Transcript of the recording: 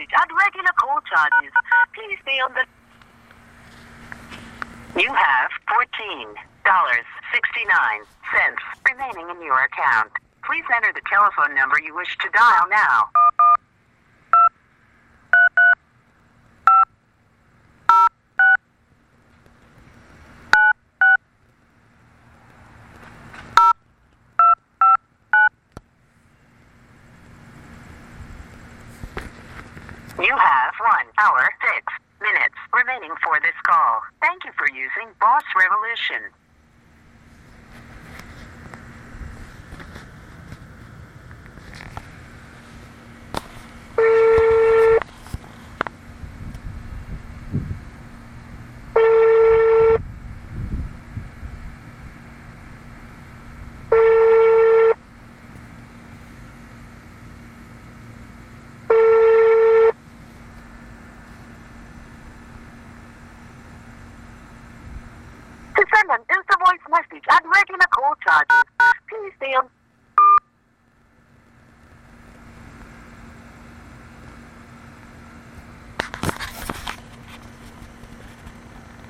message regular call charges. Please stay on the. You have $14.69 remaining in your account. Please enter the telephone number you wish to dial now. You have one hour, six minutes remaining for this call. Thank you for using Boss Revolution. Send an instant voice message and regular call charges,